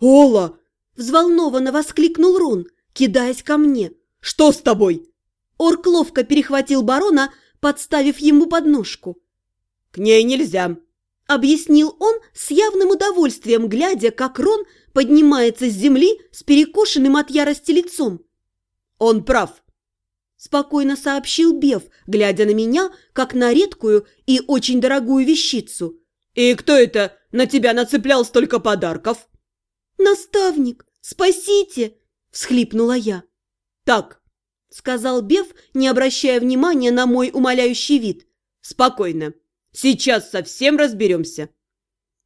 «Ола!» – взволнованно воскликнул Рон, кидаясь ко мне. «Что с тобой?» Орк ловко перехватил барона, подставив ему подножку. «К ней нельзя», – объяснил он с явным удовольствием, глядя, как Рон поднимается с земли с перекошенным от ярости лицом. «Он прав», – спокойно сообщил Бев, глядя на меня, как на редкую и очень дорогую вещицу. «И кто это на тебя нацеплял столько подарков?» «Наставник, спасите!» – всхлипнула я. «Так», – сказал Бев, не обращая внимания на мой умоляющий вид. «Спокойно. Сейчас совсем разберемся».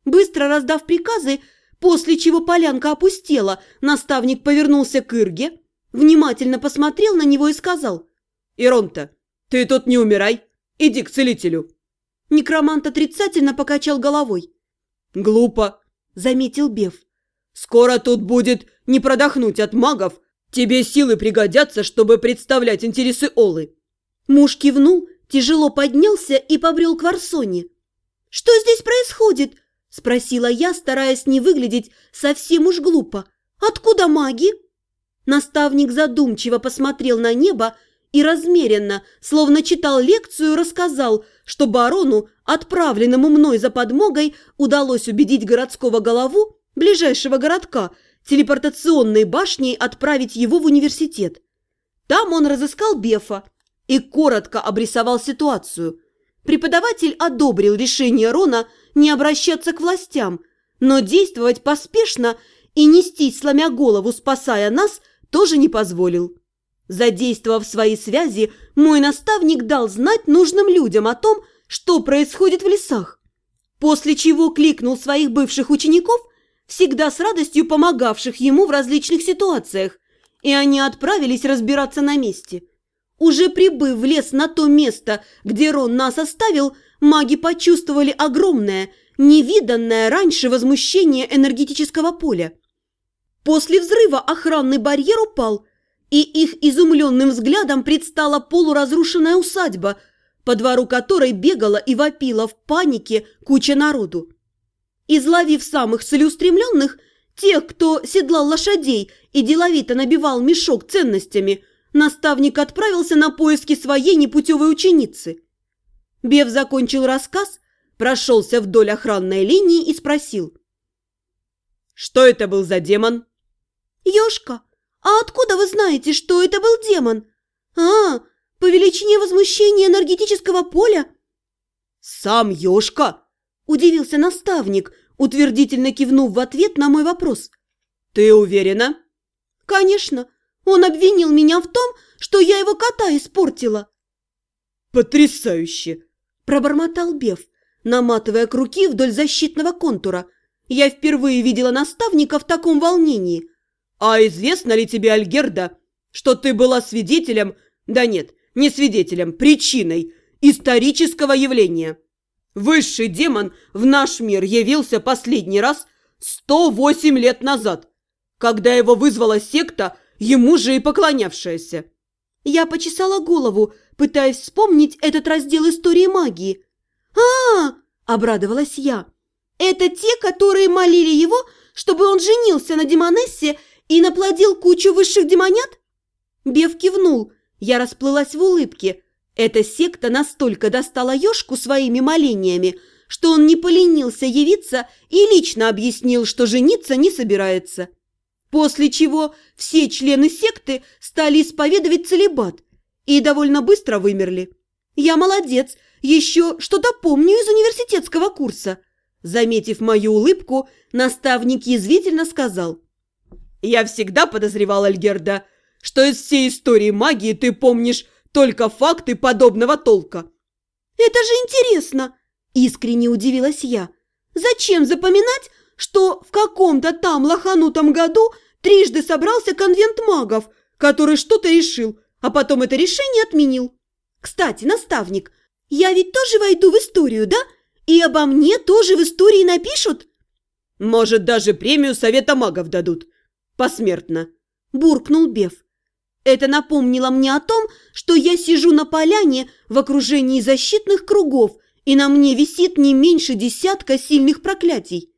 Быстро раздав приказы, после чего полянка опустела, наставник повернулся к Ирге, внимательно посмотрел на него и сказал. «Иронта, ты тут не умирай, иди к целителю». Некромант отрицательно покачал головой. «Глупо», – заметил Бев. «Скоро тут будет не продохнуть от магов. Тебе силы пригодятся, чтобы представлять интересы Олы». Муж кивнул, тяжело поднялся и побрел к Варсоне. «Что здесь происходит?» – спросила я, стараясь не выглядеть совсем уж глупо. «Откуда маги?» Наставник задумчиво посмотрел на небо и размеренно, словно читал лекцию, рассказал, что барону, отправленному мной за подмогой, удалось убедить городского голову ближайшего городка телепортационной башней отправить его в университет. Там он разыскал Бефа и коротко обрисовал ситуацию. Преподаватель одобрил решение Рона не обращаться к властям, но действовать поспешно и нестись, сломя голову, спасая нас, тоже не позволил. Задействовав свои связи, мой наставник дал знать нужным людям о том, что происходит в лесах. После чего кликнул своих бывших учеников, всегда с радостью помогавших ему в различных ситуациях, и они отправились разбираться на месте. Уже прибыв в лес на то место, где Рон нас оставил, маги почувствовали огромное, невиданное раньше возмущение энергетического поля. После взрыва охранный барьер упал, и их изумленным взглядом предстала полуразрушенная усадьба, по двору которой бегала и вопила в панике куча народу. Изловив самых целеустремленных, тех, кто седлал лошадей и деловито набивал мешок ценностями, наставник отправился на поиски своей непутевой ученицы. Бев закончил рассказ, прошелся вдоль охранной линии и спросил. «Что это был за демон?» «Ёшка, а откуда вы знаете, что это был демон? А, по величине возмущения энергетического поля?» «Сам Ёшка?» – удивился наставник, утвердительно кивнув в ответ на мой вопрос. «Ты уверена?» «Конечно. Он обвинил меня в том, что я его кота испортила». «Потрясающе!» – пробормотал Бев, наматывая круги вдоль защитного контура. Я впервые видела наставника в таком волнении. «А известно ли тебе, Альгерда, что ты была свидетелем, да нет, не свидетелем, причиной исторического явления? Высший демон в наш мир явился последний раз 108 лет назад, когда его вызвала секта, ему же и поклонявшаяся». Я почесала голову, пытаясь вспомнить этот раздел истории магии. а, -а, -а обрадовалась я. «Это те, которые молили его, чтобы он женился на Демонессе и наплодил кучу высших демонят?» Бев кивнул. Я расплылась в улыбке. Эта секта настолько достала Ёшку своими молениями, что он не поленился явиться и лично объяснил, что жениться не собирается. После чего все члены секты стали исповедовать целебат и довольно быстро вымерли. Я молодец, еще что-то помню из университетского курса. Заметив мою улыбку, наставник язвительно сказал – я всегда подозревал, Альгерда, что из всей истории магии ты помнишь только факты подобного толка. Это же интересно, искренне удивилась я. Зачем запоминать, что в каком-то там лоханутом году трижды собрался конвент магов, который что-то решил, а потом это решение отменил? Кстати, наставник, я ведь тоже войду в историю, да? И обо мне тоже в истории напишут? Может, даже премию Совета магов дадут посмертно!» – буркнул Беф. Это напомнило мне о том, что я сижу на поляне в окружении защитных кругов, и на мне висит не меньше десятка сильных проклятий.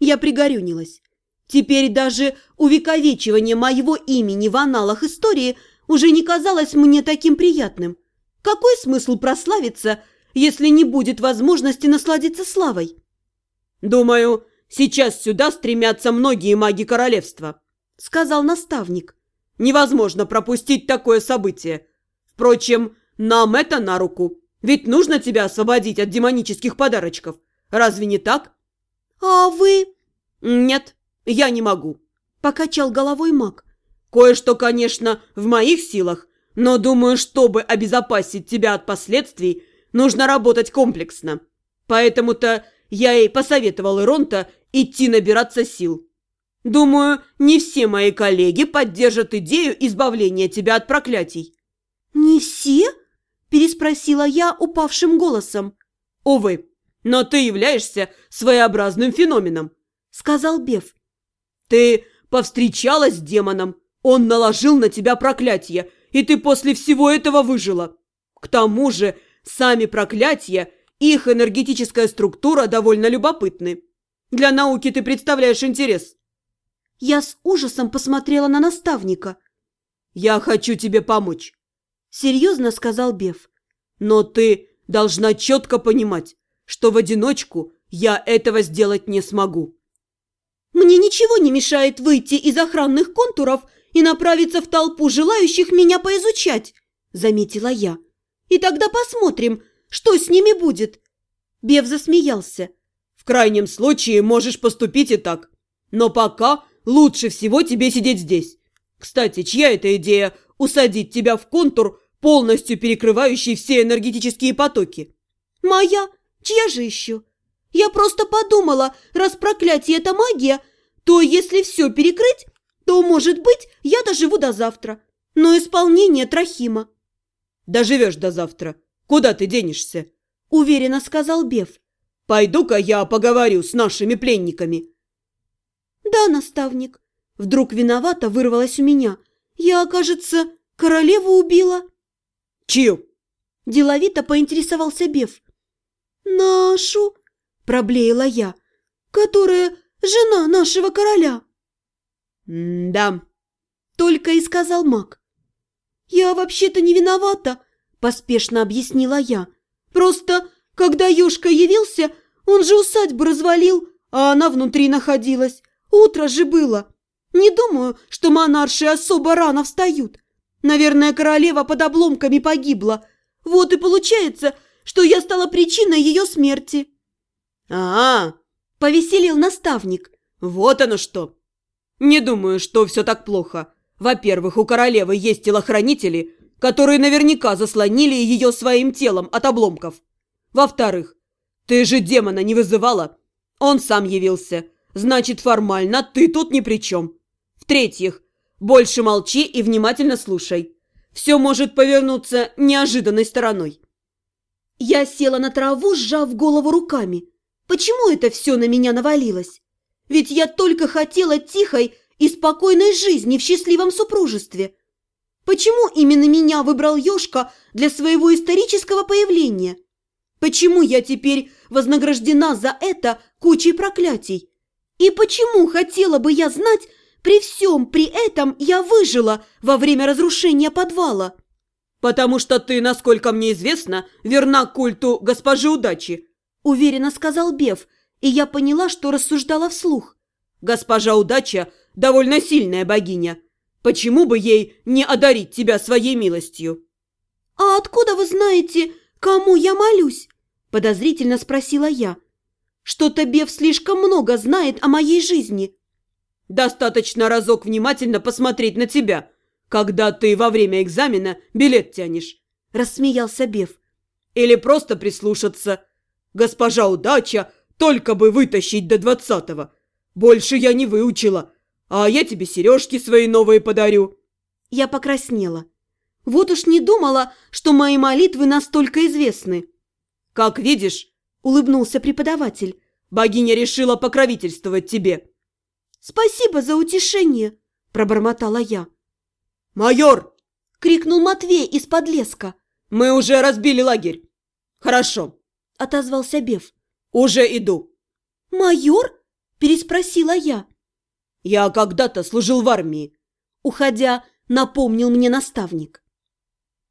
Я пригорюнилась. Теперь даже увековечивание моего имени в аналах истории уже не казалось мне таким приятным. Какой смысл прославиться, если не будет возможности насладиться славой? «Думаю, сейчас сюда стремятся многие маги королевства», — сказал наставник. «Невозможно пропустить такое событие. Впрочем, нам это на руку, ведь нужно тебя освободить от демонических подарочков. Разве не так?» «А вы?» «Нет, я не могу», – покачал головой маг. «Кое-что, конечно, в моих силах, но думаю, чтобы обезопасить тебя от последствий, нужно работать комплексно. Поэтому-то я и посоветовал Иронта идти набираться сил. Думаю, не все мои коллеги поддержат идею избавления тебя от проклятий». «Не все?» – переспросила я упавшим голосом. «Увы, но ты являешься своеобразным феноменом», – сказал Беф. «Ты повстречалась с демоном, он наложил на тебя проклятие, и ты после всего этого выжила. К тому же сами проклятия, их энергетическая структура довольно любопытны. Для науки ты представляешь интерес». Я с ужасом посмотрела на наставника. «Я хочу тебе помочь», – серьезно сказал Беф. «Но ты должна четко понимать, что в одиночку я этого сделать не смогу». Мне ничего не мешает выйти из охранных контуров и направиться в толпу желающих меня поизучать, заметила я. И тогда посмотрим, что с ними будет. Бев засмеялся. В крайнем случае можешь поступить и так. Но пока лучше всего тебе сидеть здесь. Кстати, чья это идея усадить тебя в контур, полностью перекрывающий все энергетические потоки? Моя. Чья же еще? Я просто подумала, раз проклятие – это магия, то если все перекрыть, то, может быть, я доживу до завтра. Но исполнение Трахима. Доживешь до завтра. Куда ты денешься? Уверенно сказал Беф. Пойду-ка я поговорю с нашими пленниками. Да, наставник. Вдруг виновата вырвалась у меня. Я, кажется, королеву убила. Чью? Деловито поинтересовался Беф. Нашу проблеяла я, которая жена нашего короля. «Да», — только и сказал маг. «Я вообще-то не виновата», — поспешно объяснила я. «Просто, когда Ёшка явился, он же усадьбу развалил, а она внутри находилась. Утро же было. Не думаю, что монарши особо рано встают. Наверное, королева под обломками погибла. Вот и получается, что я стала причиной ее смерти». «А, -а – повеселил наставник. «Вот оно что! Не думаю, что все так плохо. Во-первых, у королевы есть телохранители, которые наверняка заслонили ее своим телом от обломков. Во-вторых, ты же демона не вызывала. Он сам явился. Значит, формально ты тут ни при чем. В-третьих, больше молчи и внимательно слушай. Все может повернуться неожиданной стороной». Я села на траву, сжав голову руками. Почему это все на меня навалилось? Ведь я только хотела тихой и спокойной жизни в счастливом супружестве. Почему именно меня выбрал Ёшка для своего исторического появления? Почему я теперь вознаграждена за это кучей проклятий? И почему, хотела бы я знать, при всем при этом я выжила во время разрушения подвала? «Потому что ты, насколько мне известно, верна культу госпожи удачи», уверенно сказал Бев, и я поняла, что рассуждала вслух. «Госпожа Удача довольно сильная богиня. Почему бы ей не одарить тебя своей милостью?» «А откуда вы знаете, кому я молюсь?» – подозрительно спросила я. «Что-то Бев слишком много знает о моей жизни». «Достаточно разок внимательно посмотреть на тебя, когда ты во время экзамена билет тянешь», – рассмеялся Бев. «Или просто прислушаться. Госпожа удача, только бы вытащить до двадцатого. Больше я не выучила, а я тебе сережки свои новые подарю». Я покраснела. Вот уж не думала, что мои молитвы настолько известны. «Как видишь», — улыбнулся преподаватель, «богиня решила покровительствовать тебе». «Спасибо за утешение», — пробормотала я. «Майор!» — крикнул Матвей из-под леска. «Мы уже разбили лагерь». «Хорошо. – отозвался Беф. «Уже иду». «Майор?» – переспросила я. Я когда-то служил в армии. Уходя, напомнил мне наставник.